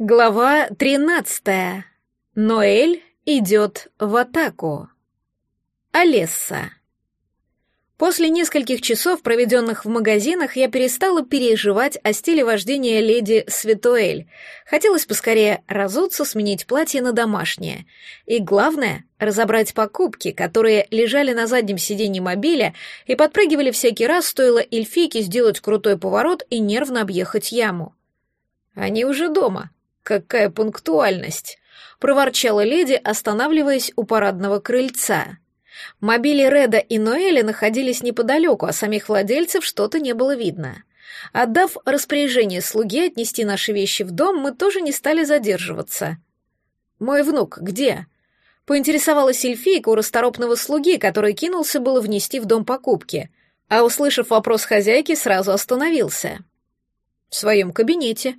Глава 13. Ноэль идет в атаку. Олесса. После нескольких часов, проведенных в магазинах, я перестала переживать о стиле вождения леди Светуэль. Хотелось поскорее разуться, сменить платье на домашнее. И главное — разобрать покупки, которые лежали на заднем сиденье мобиля и подпрыгивали всякий раз, стоило эльфийке сделать крутой поворот и нервно объехать яму. Они уже дома, «Какая пунктуальность!» — проворчала леди, останавливаясь у парадного крыльца. Мобили Реда и Ноэля находились неподалеку, а самих владельцев что-то не было видно. Отдав распоряжение слуге отнести наши вещи в дом, мы тоже не стали задерживаться. «Мой внук где?» — поинтересовалась эльфийка у расторопного слуги, который кинулся было внести в дом покупки, а, услышав вопрос хозяйки, сразу остановился. «В своем кабинете»,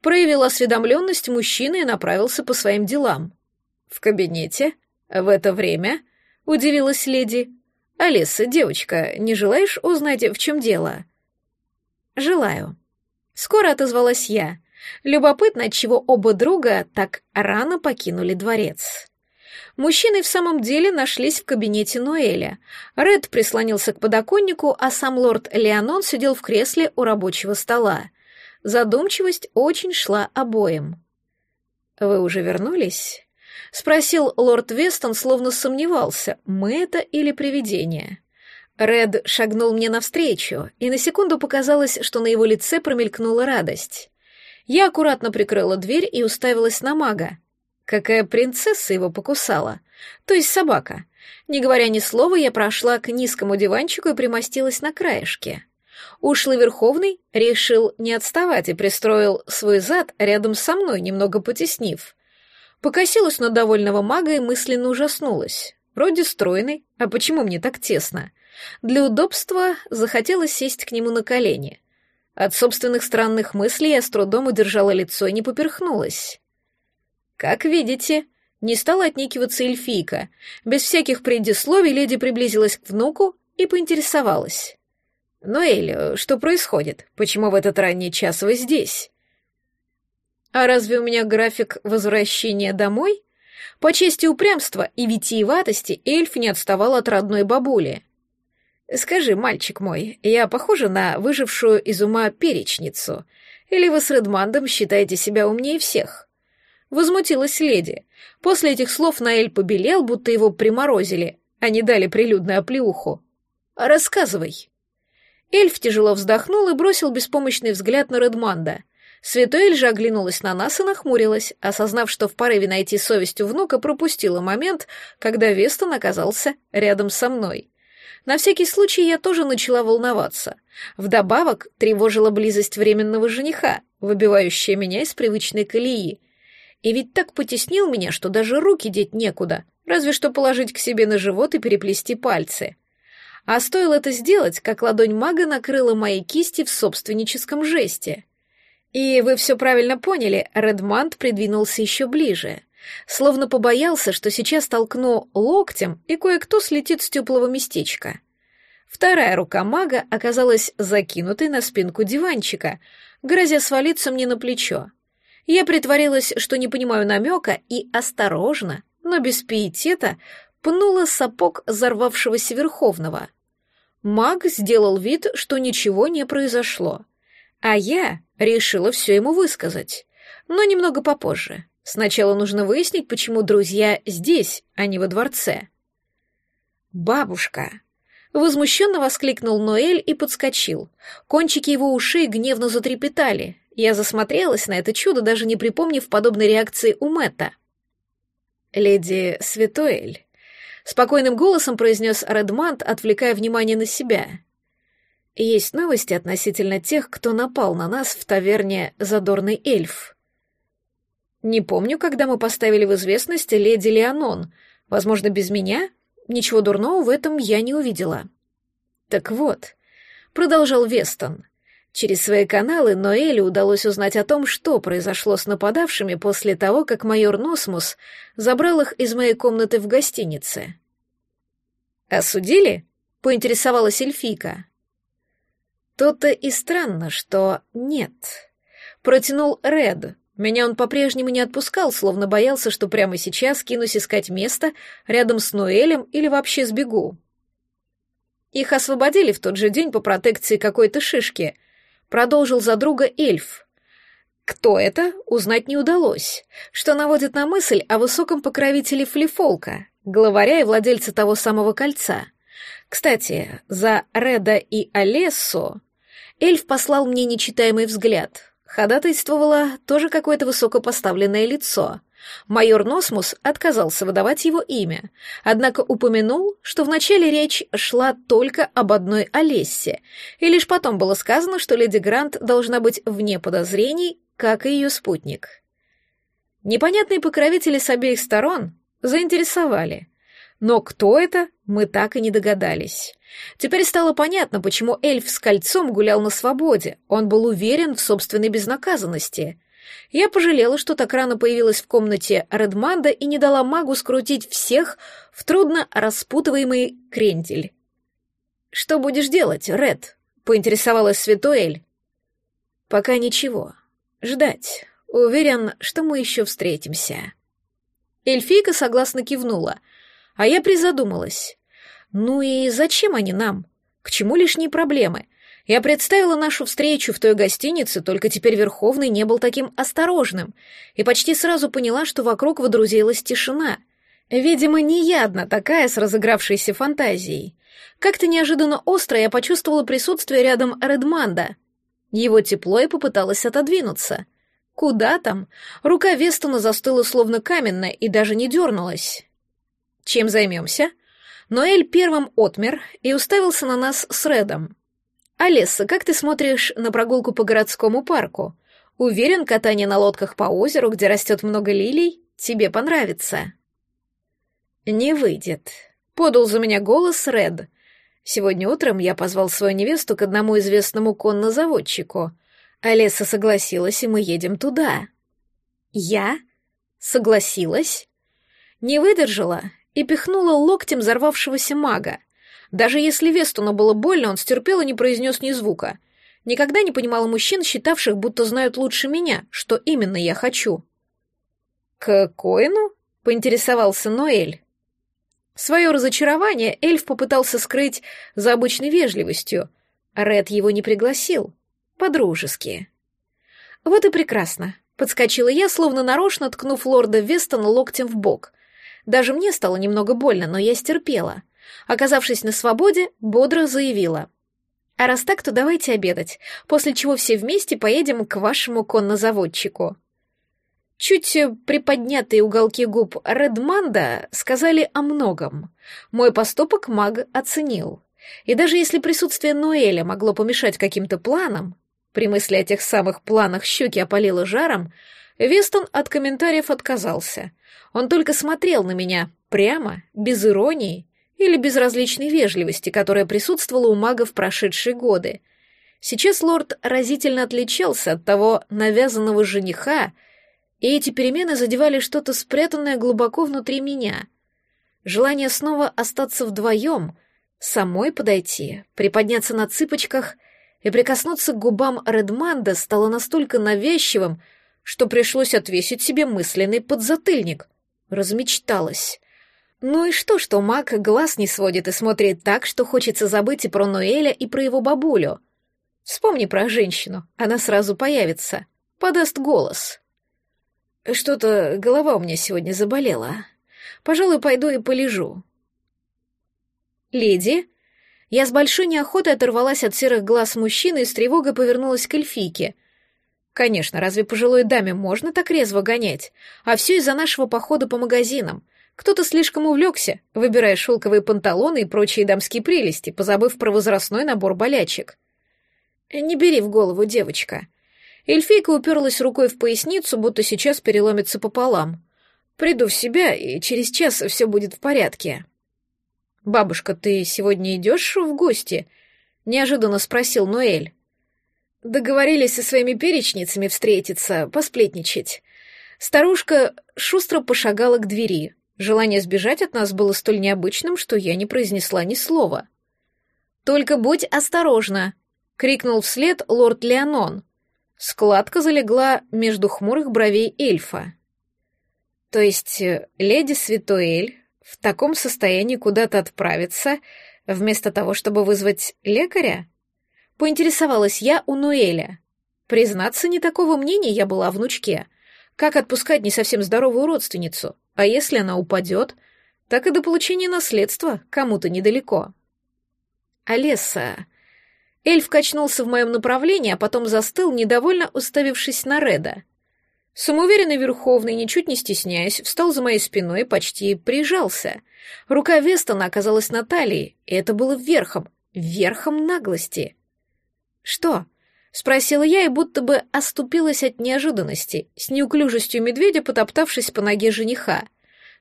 проявил осведомленность мужчины и направился по своим делам. «В кабинете? В это время?» — удивилась леди. «Алиса, девочка, не желаешь узнать, в чем дело?» «Желаю». Скоро отозвалась я. Любопытно, отчего оба друга так рано покинули дворец. Мужчины в самом деле нашлись в кабинете Ноэля. Ред прислонился к подоконнику, а сам лорд Леонон сидел в кресле у рабочего стола. Задумчивость очень шла обоим. «Вы уже вернулись?» — спросил лорд Вестон, словно сомневался, мы это или привидение. Ред шагнул мне навстречу, и на секунду показалось, что на его лице промелькнула радость. Я аккуратно прикрыла дверь и уставилась на мага. Какая принцесса его покусала? То есть собака. Не говоря ни слова, я прошла к низкому диванчику и примостилась на краешке. Ушлый Верховный решил не отставать и пристроил свой зад рядом со мной, немного потеснив. Покосилась на довольного мага и мысленно ужаснулась. Вроде стройный, а почему мне так тесно? Для удобства захотелось сесть к нему на колени. От собственных странных мыслей я с трудом удержала лицо и не поперхнулась. «Как видите», не стала отнекиваться эльфийка. Без всяких предисловий леди приблизилась к внуку и поинтересовалась. «Ноэль, что происходит? Почему в этот ранний час вы здесь?» «А разве у меня график возвращения домой?» По чести упрямства и витиеватости эльф не отставал от родной бабули. «Скажи, мальчик мой, я похожа на выжившую из ума перечницу? Или вы с Редмандом считаете себя умнее всех?» Возмутилась леди. После этих слов Наэль побелел, будто его приморозили, а не дали прилюдную оплеуху. «Рассказывай». Эльф тяжело вздохнул и бросил беспомощный взгляд на Редманда. Святоэль же оглянулась на нас и нахмурилась, осознав, что в порыве найти совесть у внука пропустила момент, когда Вестон оказался рядом со мной. На всякий случай я тоже начала волноваться. Вдобавок тревожила близость временного жениха, выбивающая меня из привычной колеи. И ведь так потеснил меня, что даже руки деть некуда, разве что положить к себе на живот и переплести пальцы. А стоило это сделать, как ладонь мага накрыла мои кисти в собственническом жесте. И вы все правильно поняли, Редмант придвинулся еще ближе. Словно побоялся, что сейчас толкну локтем, и кое-кто слетит с теплого местечка. Вторая рука мага оказалась закинутой на спинку диванчика, грозя свалиться мне на плечо. Я притворилась, что не понимаю намека, и осторожно, но без пиетета, пнула сапог взорвавшегося Верховного. Маг сделал вид, что ничего не произошло, а я решила все ему высказать, но немного попозже. Сначала нужно выяснить, почему друзья здесь, а не во дворце. «Бабушка!» Возмущенно воскликнул Ноэль и подскочил. Кончики его ушей гневно затрепетали. Я засмотрелась на это чудо, даже не припомнив подобной реакции у Мэтта. «Леди Светоэль», Спокойным голосом произнес Редмант, отвлекая внимание на себя. Есть новости относительно тех, кто напал на нас в таверне «Задорный эльф». Не помню, когда мы поставили в известность леди Леонон. Возможно, без меня? Ничего дурного в этом я не увидела. Так вот, продолжал Вестон. Через свои каналы Ноэлю удалось узнать о том, что произошло с нападавшими после того, как майор Носмус забрал их из моей комнаты в гостинице. «Осудили?» — поинтересовалась эльфийка. То-то и странно, что нет. Протянул Ред, Меня он по-прежнему не отпускал, словно боялся, что прямо сейчас кинусь искать место рядом с Ноэлем или вообще сбегу. Их освободили в тот же день по протекции какой-то шишки. Продолжил за друга эльф. Кто это, узнать не удалось, что наводит на мысль о высоком покровителе Флифолка, главаря и владельца того самого кольца. Кстати, за Реда и Олессо эльф послал мне нечитаемый взгляд — ходатайствовало тоже какое-то высокопоставленное лицо. Майор Носмус отказался выдавать его имя, однако упомянул, что вначале речь шла только об одной Олессе, и лишь потом было сказано, что леди Грант должна быть вне подозрений, как и ее спутник. Непонятные покровители с обеих сторон заинтересовали, но кто это, мы так и не догадались. Теперь стало понятно, почему эльф с кольцом гулял на свободе. Он был уверен в собственной безнаказанности. Я пожалела, что так рано появилась в комнате Редманда и не дала магу скрутить всех в трудно распутываемый крендель. «Что будешь делать, Ред?» — поинтересовалась Светуэль. «Пока ничего. Ждать. Уверен, что мы еще встретимся». Эльфийка согласно кивнула, а я призадумалась. Ну и зачем они нам? К чему лишние проблемы? Я представила нашу встречу в той гостинице, только теперь Верховный не был таким осторожным, и почти сразу поняла, что вокруг водрузилась тишина. Видимо, не я одна такая с разыгравшейся фантазией. Как-то неожиданно остро я почувствовала присутствие рядом Редманда. Его тепло и попыталась отодвинуться. Куда там? Рука Вестона застыла словно каменная и даже не дернулась. «Чем займемся?» Ноэль первым отмер и уставился на нас с Редом. «Алесса, как ты смотришь на прогулку по городскому парку? Уверен, катание на лодках по озеру, где растет много лилий, тебе понравится». «Не выйдет», — подал за меня голос Ред. «Сегодня утром я позвал свою невесту к одному известному коннозаводчику. Алесса согласилась, и мы едем туда». «Я? Согласилась?» Не выдержала и пихнула локтем взорвавшегося мага. Даже если Вестуну было больно, он стерпел и не произнес ни звука. Никогда не понимала мужчин, считавших, будто знают лучше меня, что именно я хочу. «К Коину?» — поинтересовался Ноэль. Свое разочарование эльф попытался скрыть за обычной вежливостью. Ред его не пригласил. По-дружески. «Вот и прекрасно», — подскочила я, словно нарочно ткнув лорда Вестона локтем в бок. Даже мне стало немного больно, но я стерпела. Оказавшись на свободе, бодро заявила. «А раз так, то давайте обедать, после чего все вместе поедем к вашему коннозаводчику». Чуть приподнятые уголки губ Редманда сказали о многом. Мой поступок маг оценил. И даже если присутствие Ноэля могло помешать каким-то планам, при мысли о тех самых планах щеки опалило жаром, Вестон от комментариев отказался. Он только смотрел на меня, прямо, без иронии или безразличной вежливости, которая присутствовала у мага в прошедшие годы. Сейчас лорд разительно отличался от того навязанного жениха, и эти перемены задевали что-то спрятанное глубоко внутри меня. Желание снова остаться вдвоем, самой подойти, приподняться на цыпочках и прикоснуться к губам Редманда стало настолько навязчивым, что пришлось отвесить себе мысленный подзатыльник. Размечталась. Ну и что, что маг глаз не сводит и смотрит так, что хочется забыть и про Ноэля, и про его бабулю. Вспомни про женщину, она сразу появится, подаст голос. Что-то голова у меня сегодня заболела. Пожалуй, пойду и полежу. Леди, я с большой неохотой оторвалась от серых глаз мужчины и с тревогой повернулась к эльфийке — Конечно, разве пожилой даме можно так резво гонять? А все из-за нашего похода по магазинам. Кто-то слишком увлекся, выбирая шелковые панталоны и прочие дамские прелести, позабыв про возрастной набор болячек. Не бери в голову, девочка. Эльфийка уперлась рукой в поясницу, будто сейчас переломится пополам. Приду в себя, и через час все будет в порядке. «Бабушка, ты сегодня идешь в гости?» — неожиданно спросил Ноэль. Договорились со своими перечницами встретиться, посплетничать. Старушка шустро пошагала к двери. Желание сбежать от нас было столь необычным, что я не произнесла ни слова. «Только будь осторожна!» — крикнул вслед лорд Леонон. Складка залегла между хмурых бровей эльфа. То есть э, леди Святоэль в таком состоянии куда-то отправиться, вместо того, чтобы вызвать лекаря? Поинтересовалась я у Нуэля. Признаться, не такого мнения я была внучке. Как отпускать не совсем здоровую родственницу? А если она упадет, так и до получения наследства кому-то недалеко. Олеса. Эльф качнулся в моем направлении, а потом застыл, недовольно уставившись на Реда. Самоуверенный Верховный, ничуть не стесняясь, встал за моей спиной и почти прижался. Рука Вестона оказалась на талии, и это было верхом, верхом наглости. «Что?» — спросила я и будто бы оступилась от неожиданности, с неуклюжестью медведя потоптавшись по ноге жениха.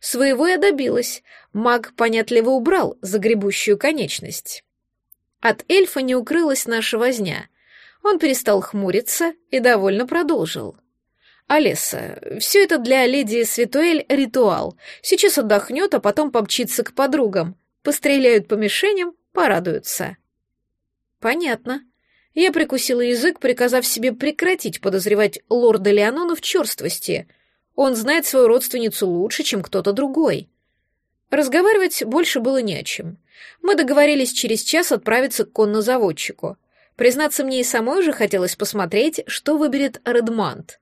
Своего я добилась, маг понятливо убрал загребущую конечность. От эльфа не укрылась наша возня. Он перестал хмуриться и довольно продолжил. — «Алиса, все это для леди Светуэль ритуал. Сейчас отдохнет, а потом помчится к подругам. Постреляют по мишеням, порадуются». «Понятно». Я прикусила язык, приказав себе прекратить подозревать лорда Леонона в черствости. Он знает свою родственницу лучше, чем кто-то другой. Разговаривать больше было не о чем. Мы договорились через час отправиться к коннозаводчику. Признаться, мне и самой уже хотелось посмотреть, что выберет Редмант.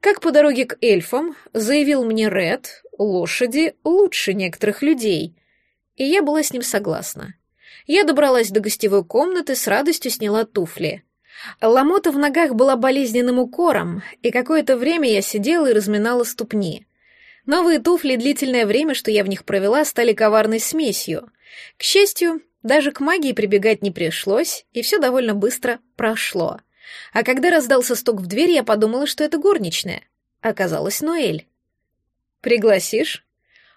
Как по дороге к эльфам заявил мне Ред, лошади лучше некоторых людей, и я была с ним согласна. Я добралась до гостевой комнаты, с радостью сняла туфли. Ломота в ногах была болезненным укором, и какое-то время я сидела и разминала ступни. Новые туфли длительное время, что я в них провела, стали коварной смесью. К счастью, даже к магии прибегать не пришлось, и все довольно быстро прошло — а когда раздался стук в дверь, я подумала, что это горничная. Оказалась Ноэль. «Пригласишь?»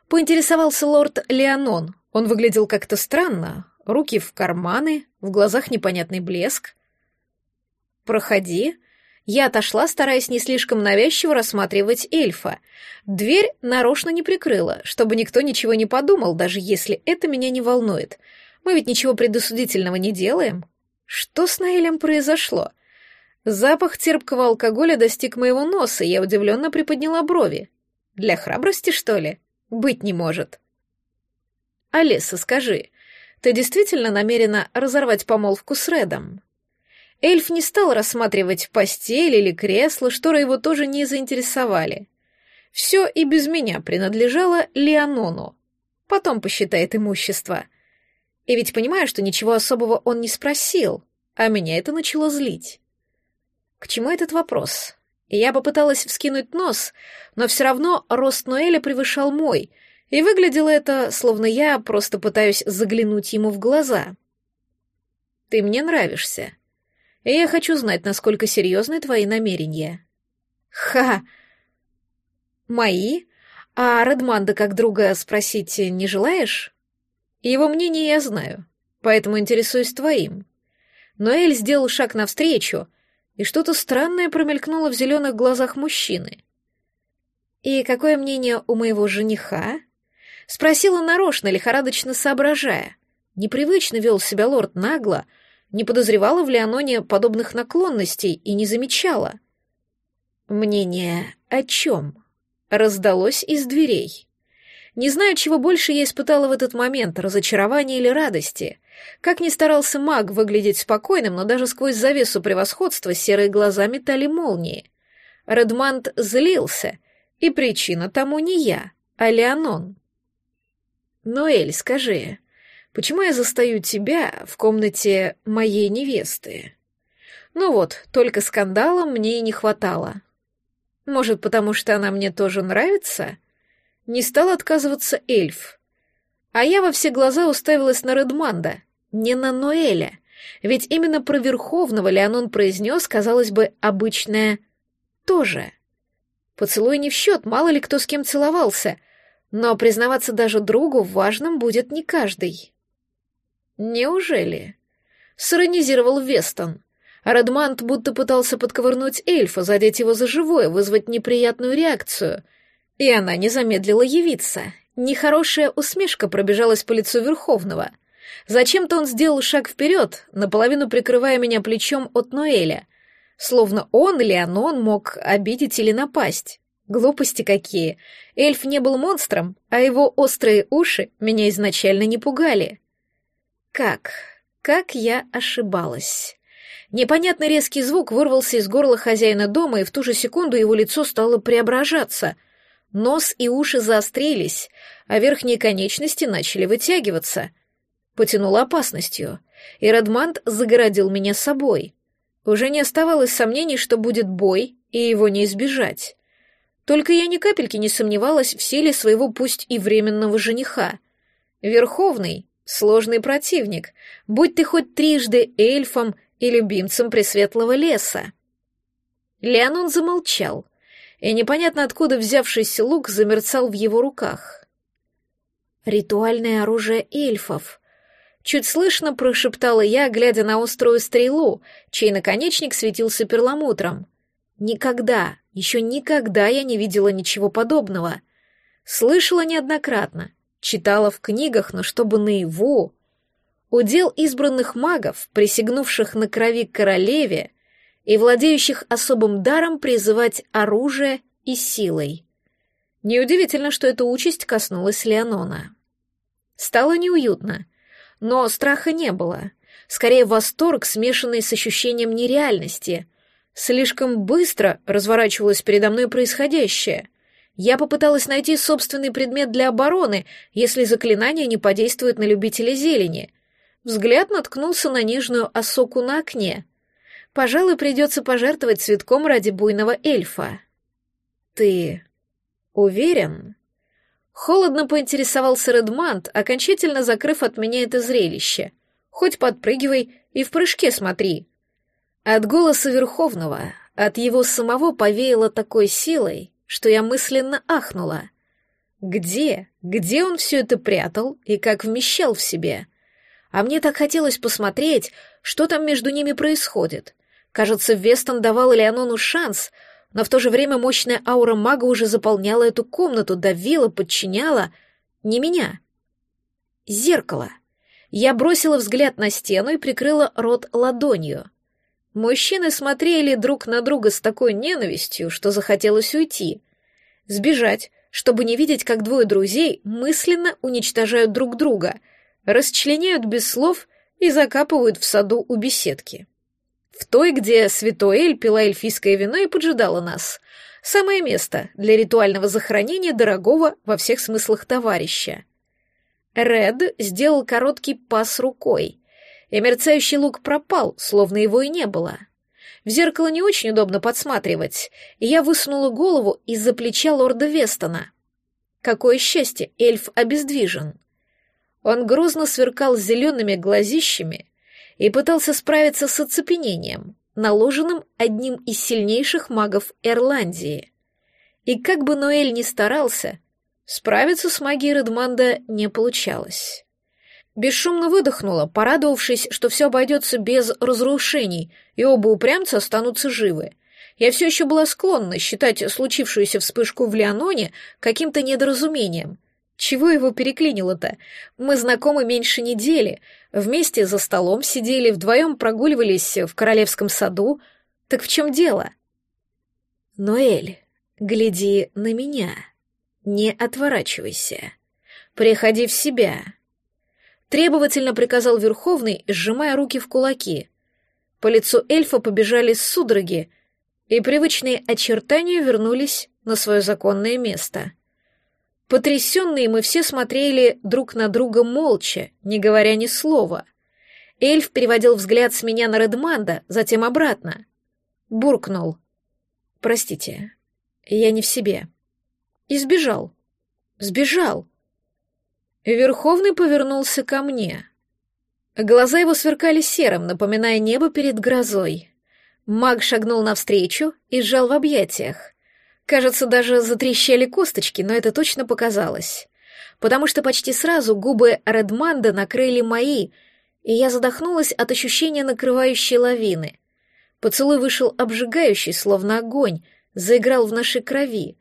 Поинтересовался лорд Леонон. Он выглядел как-то странно. Руки в карманы, в глазах непонятный блеск. «Проходи». Я отошла, стараясь не слишком навязчиво рассматривать эльфа. Дверь нарочно не прикрыла, чтобы никто ничего не подумал, даже если это меня не волнует. Мы ведь ничего предосудительного не делаем. Что с Наэлем произошло? Запах терпкого алкоголя достиг моего носа, и я удивленно приподняла брови. Для храбрости, что ли? Быть не может. Алиса, скажи, ты действительно намерена разорвать помолвку с Редом? Эльф не стал рассматривать постель или кресло, шторы его тоже не заинтересовали. Все и без меня принадлежало Леонону. Потом посчитает имущество. И ведь понимаю, что ничего особого он не спросил, а меня это начало злить. К чему этот вопрос? Я попыталась вскинуть нос, но все равно рост Ноэля превышал мой, и выглядело это, словно я просто пытаюсь заглянуть ему в глаза. «Ты мне нравишься, и я хочу знать, насколько серьезны твои намерения». «Ха! Мои? А Редманда как друга спросить не желаешь?» «Его мнение я знаю, поэтому интересуюсь твоим». Ноэль сделал шаг навстречу, и что-то странное промелькнуло в зеленых глазах мужчины. «И какое мнение у моего жениха?» — спросила нарочно, лихорадочно соображая. Непривычно вел себя лорд нагло, не подозревала в Леононе подобных наклонностей и не замечала. «Мнение о чем?» — раздалось из дверей. Не знаю, чего больше я испытала в этот момент, разочарования или радости. Как ни старался маг выглядеть спокойным, но даже сквозь завесу превосходства серые глаза метали молнии. Редмант злился, и причина тому не я, а Леонон. «Ноэль, скажи, почему я застаю тебя в комнате моей невесты?» Ну вот, только скандала мне и не хватало. Может, потому что она мне тоже нравится?» Не стал отказываться эльф. А я во все глаза уставилась на Редманда, не на Ноэля. Ведь именно про Верховного Леонон произнес, казалось бы, обычное «тоже». Поцелуй не в счет, мало ли кто с кем целовался, но признаваться даже другу в важном будет не каждый. Неужели? Сиронизировал Вестон. Редмант будто пытался подковырнуть эльфа, задеть его за живое, вызвать неприятную реакцию — и она не замедлила явиться. Нехорошая усмешка пробежалась по лицу Верховного. Зачем-то он сделал шаг вперед, наполовину прикрывая меня плечом от Ноэля. Словно он или Анон мог обидеть или напасть. Глупости какие. Эльф не был монстром, а его острые уши меня изначально не пугали. Как? Как я ошибалась. Непонятный резкий звук вырвался из горла хозяина дома, и в ту же секунду его лицо стало преображаться. Нос и уши заострились, а верхние конечности начали вытягиваться. Потянуло опасностью, и Радмант загородил меня собой. Уже не оставалось сомнений, что будет бой, и его не избежать. Только я ни капельки не сомневалась в силе своего пусть и временного жениха. Верховный — сложный противник, будь ты хоть трижды эльфом и любимцем Пресветлого леса. Леонон замолчал, и непонятно откуда взявшийся лук замерцал в его руках. «Ритуальное оружие эльфов», — чуть слышно прошептала я, глядя на острую стрелу, чей наконечник светился перламутром. «Никогда, еще никогда я не видела ничего подобного. Слышала неоднократно, читала в книгах, но чтобы наяву. Удел избранных магов, присягнувших на крови королеве и владеющих особым даром призывать оружие и силой. Неудивительно, что эта участь коснулась Леонона. Стало неуютно, но страха не было. Скорее, восторг, смешанный с ощущением нереальности — Слишком быстро разворачивалось передо мной происходящее. Я попыталась найти собственный предмет для обороны, если заклинание не подействует на любителя зелени. Взгляд наткнулся на нежную осоку на окне. Пожалуй, придется пожертвовать цветком ради буйного эльфа. «Ты уверен?» Холодно поинтересовался Редмант, окончательно закрыв от меня это зрелище. «Хоть подпрыгивай и в прыжке смотри». От голоса Верховного, от его самого повеяло такой силой, что я мысленно ахнула. Где, где он все это прятал и как вмещал в себе? А мне так хотелось посмотреть, что там между ними происходит. Кажется, Вестон давал Леонону шанс, но в то же время мощная аура мага уже заполняла эту комнату, давила, подчиняла. Не меня. Зеркало. Я бросила взгляд на стену и прикрыла рот ладонью. Мужчины смотрели друг на друга с такой ненавистью, что захотелось уйти. Сбежать, чтобы не видеть, как двое друзей мысленно уничтожают друг друга, расчленяют без слов и закапывают в саду у беседки. В той, где святой Эль пила эльфийское вино и поджидала нас. Самое место для ритуального захоронения дорогого во всех смыслах товарища. Ред сделал короткий пас рукой, и мерцающий лук пропал, словно его и не было. В зеркало не очень удобно подсматривать, и я высунула голову из-за плеча лорда Вестона. Какое счастье, эльф обездвижен. Он грозно сверкал зелеными глазищами и пытался справиться с оцепенением, наложенным одним из сильнейших магов Ирландии. И как бы Ноэль ни старался, справиться с магией Редманда не получалось. Бесшумно выдохнула, порадовавшись, что все обойдется без разрушений, и оба упрямца останутся живы. Я все еще была склонна считать случившуюся вспышку в Леононе каким-то недоразумением. Чего его переклинило-то? Мы знакомы меньше недели, вместе за столом сидели, вдвоем прогуливались в королевском саду. Так в чем дело? Ноэль, гляди на меня. Не отворачивайся. Приходи в себя. Требовательно приказал Верховный, сжимая руки в кулаки. По лицу эльфа побежали судороги, и привычные очертания вернулись на свое законное место. Потрясенные мы все смотрели друг на друга молча, не говоря ни слова. Эльф переводил взгляд с меня на Редманда, затем обратно. Буркнул. «Простите, я не в себе». И сбежал. Сбежал. Верховный повернулся ко мне. Глаза его сверкали серым, напоминая небо перед грозой. Маг шагнул навстречу и сжал в объятиях. Кажется, даже затрещали косточки, но это точно показалось. Потому что почти сразу губы Редманда накрыли мои, и я задохнулась от ощущения накрывающей лавины. Поцелуй вышел обжигающий, словно огонь, заиграл в нашей крови,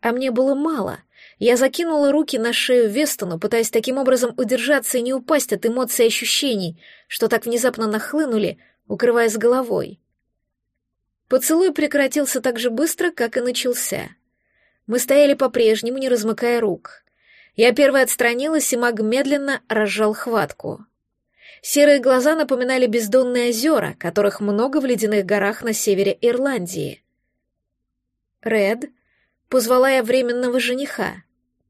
а мне было мало. Я закинула руки на шею Вестону, пытаясь таким образом удержаться и не упасть от эмоций и ощущений, что так внезапно нахлынули, укрываясь головой. Поцелуй прекратился так же быстро, как и начался. Мы стояли по-прежнему, не размыкая рук. Я первой отстранилась, и маг медленно разжал хватку. Серые глаза напоминали бездонные озера, которых много в ледяных горах на севере Ирландии. «Ред», — позвала я временного жениха, —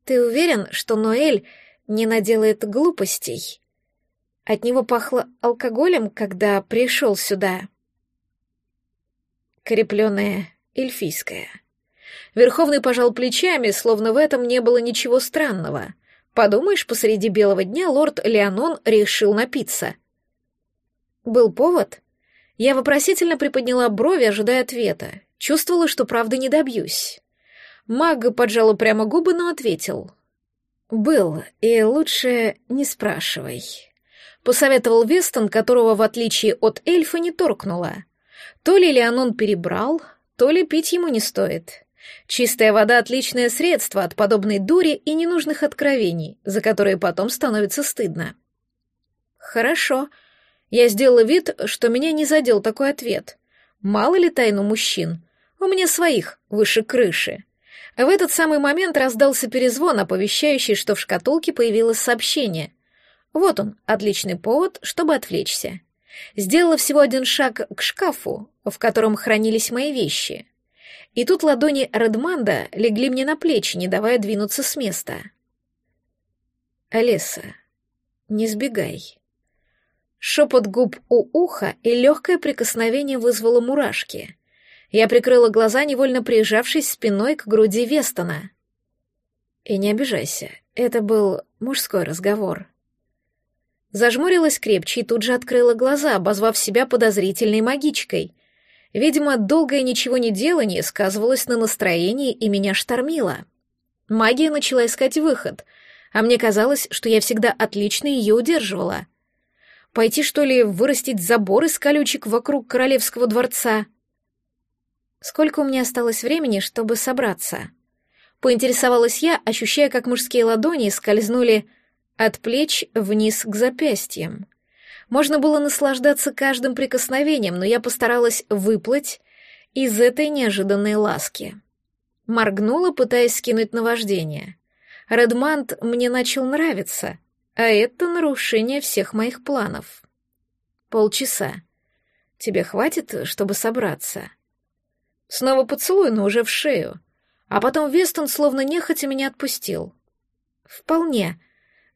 «ты уверен, что Ноэль не наделает глупостей?» От него пахло алкоголем, когда пришел сюда. Крепленная эльфийская. Верховный пожал плечами, словно в этом не было ничего странного. Подумаешь, посреди белого дня лорд Леонон решил напиться. Был повод? Я вопросительно приподняла брови, ожидая ответа. Чувствовала, что правды не добьюсь. Маг поджал прямо губы, но ответил. «Был, и лучше не спрашивай». Посоветовал Вестон, которого, в отличие от эльфа, не торкнуло. То ли Леонон перебрал, то ли пить ему не стоит. Чистая вода — отличное средство от подобной дури и ненужных откровений, за которые потом становится стыдно. Хорошо. Я сделала вид, что меня не задел такой ответ. Мало ли тайну мужчин. У меня своих, выше крыши. В этот самый момент раздался перезвон, оповещающий, что в шкатулке появилось сообщение. Вот он, отличный повод, чтобы отвлечься. Сделала всего один шаг к шкафу, в котором хранились мои вещи. И тут ладони Редманда легли мне на плечи, не давая двинуться с места. «Алиса, не сбегай». Шепот губ у уха и легкое прикосновение вызвало мурашки. Я прикрыла глаза, невольно прижавшись спиной к груди Вестона. «И не обижайся, это был мужской разговор». Зажмурилась крепче и тут же открыла глаза, обозвав себя подозрительной магичкой — Видимо, долгое ничего не делание сказывалось на настроении и меня штормило. Магия начала искать выход, а мне казалось, что я всегда отлично ее удерживала. Пойти, что ли, вырастить забор из колючек вокруг королевского дворца? Сколько у меня осталось времени, чтобы собраться? Поинтересовалась я, ощущая, как мужские ладони скользнули от плеч вниз к запястьям. Можно было наслаждаться каждым прикосновением, но я постаралась выплыть из этой неожиданной ласки. Моргнула, пытаясь скинуть наваждение. Редмант мне начал нравиться, а это нарушение всех моих планов. Полчаса. Тебе хватит, чтобы собраться? Снова поцелуй, но уже в шею. А потом Вестон словно нехотя меня отпустил. Вполне,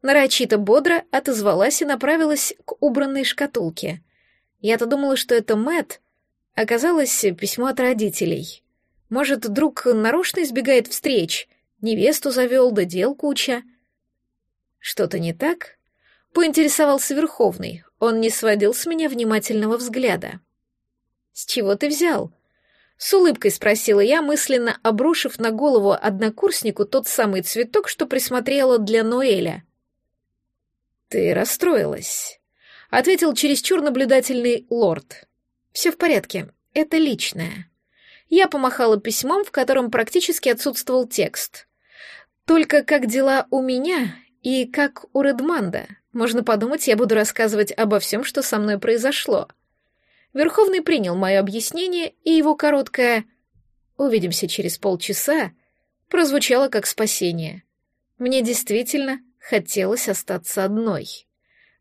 нарочито бодро отозвалась и направилась к убранной шкатулке. Я-то думала, что это Мэт, оказалось письмо от родителей. Может, друг нарочно избегает встреч, невесту завел, да дел куча. Что-то не так? Поинтересовался Верховный. Он не сводил с меня внимательного взгляда. «С чего ты взял?» С улыбкой спросила я, мысленно обрушив на голову однокурснику тот самый цветок, что присмотрела для Ноэля. «Ты расстроилась», — ответил чересчур наблюдательный лорд. «Все в порядке, это личное». Я помахала письмом, в котором практически отсутствовал текст. «Только как дела у меня и как у Редманда. Можно подумать, я буду рассказывать обо всем, что со мной произошло». Верховный принял мое объяснение, и его короткое «Увидимся через полчаса» прозвучало как спасение. Мне действительно хотелось остаться одной.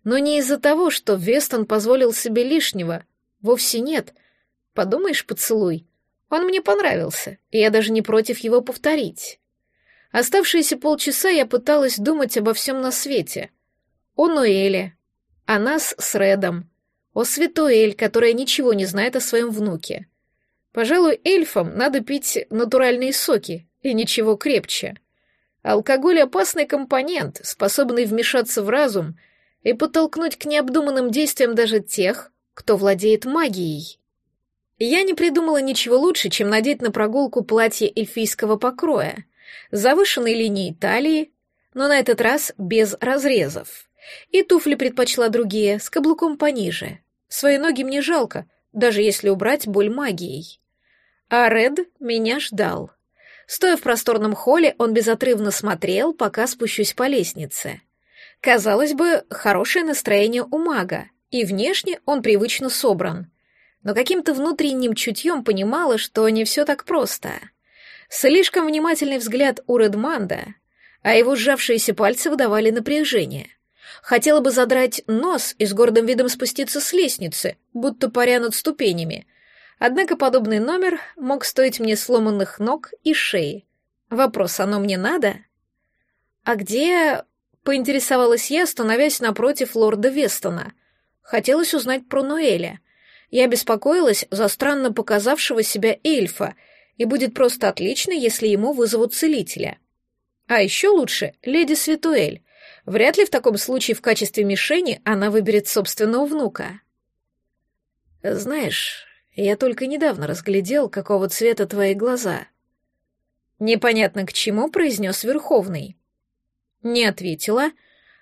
Но не из-за того, что Вестон позволил себе лишнего. Вовсе нет. Подумаешь, поцелуй. Он мне понравился, и я даже не против его повторить. Оставшиеся полчаса я пыталась думать обо всем на свете. О Ноэле, о нас с Редом, о Светуэль, которая ничего не знает о своем внуке. Пожалуй, эльфам надо пить натуральные соки и ничего крепче. Алкоголь — опасный компонент, способный вмешаться в разум и подтолкнуть к необдуманным действиям даже тех, кто владеет магией. Я не придумала ничего лучше, чем надеть на прогулку платье эльфийского покроя, завышенной линией талии, но на этот раз без разрезов. И туфли предпочла другие, с каблуком пониже. Свои ноги мне жалко, даже если убрать боль магией. А Ред меня ждал — Стоя в просторном холле, он безотрывно смотрел, пока спущусь по лестнице. Казалось бы, хорошее настроение у мага, и внешне он привычно собран. но каким-то внутренним чутьем понимала, что не все так просто. Слишком внимательный взгляд у Редманда, а его сжавшиеся пальцы выдавали напряжение. Хотела бы задрать нос и с гордым видом спуститься с лестницы, будто паря над ступенями. Однако подобный номер мог стоить мне сломанных ног и шеи. Вопрос, оно мне надо? А где... Поинтересовалась я, становясь напротив лорда Вестона. Хотелось узнать про Ноэля. Я беспокоилась за странно показавшего себя эльфа, и будет просто отлично, если ему вызовут целителя. А еще лучше — леди Светуэль. Вряд ли в таком случае в качестве мишени она выберет собственного внука. Знаешь, я только недавно разглядел, какого цвета твои глаза. Непонятно к чему произнес Верховный. Не ответила,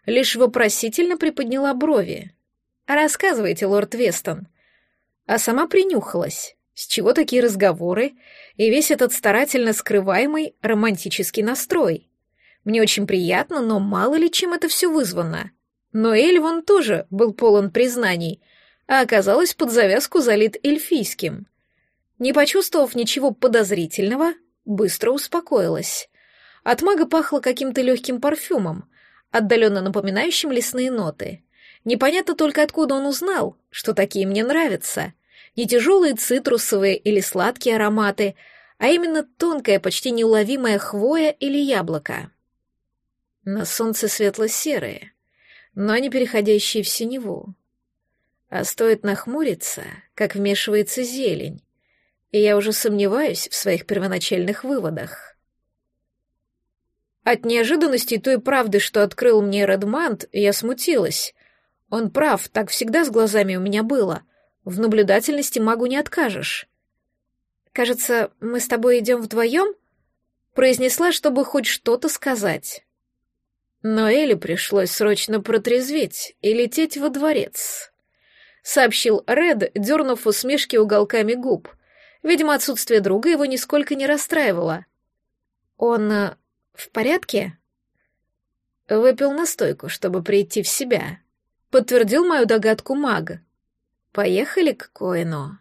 лишь вопросительно приподняла брови. «Рассказывайте, лорд Вестон». А сама принюхалась. С чего такие разговоры и весь этот старательно скрываемый романтический настрой? Мне очень приятно, но мало ли чем это все вызвано. Но Эльвон тоже был полон признаний, а оказалось под завязку залит эльфийским. Не почувствовав ничего подозрительного, быстро успокоилась. От мага пахло каким-то легким парфюмом, отдаленно напоминающим лесные ноты. Непонятно только, откуда он узнал, что такие мне нравятся. Не тяжелые цитрусовые или сладкие ароматы, а именно тонкая, почти неуловимая хвоя или яблоко. На солнце светло-серые, но не переходящие в синеву. А стоит нахмуриться, как вмешивается зелень, и я уже сомневаюсь в своих первоначальных выводах. От неожиданности той правды, что открыл мне Редмант, я смутилась. Он прав, так всегда с глазами у меня было. В наблюдательности магу не откажешь. «Кажется, мы с тобой идем вдвоем?» произнесла, чтобы хоть что-то сказать. Но Элли пришлось срочно протрезветь и лететь во дворец. Сообщил Ред, дернув усмешки уголками губ. Видимо, отсутствие друга его нисколько не расстраивало. «Он э, в порядке?» Выпил настойку, чтобы прийти в себя. Подтвердил мою догадку маг. «Поехали к Коину».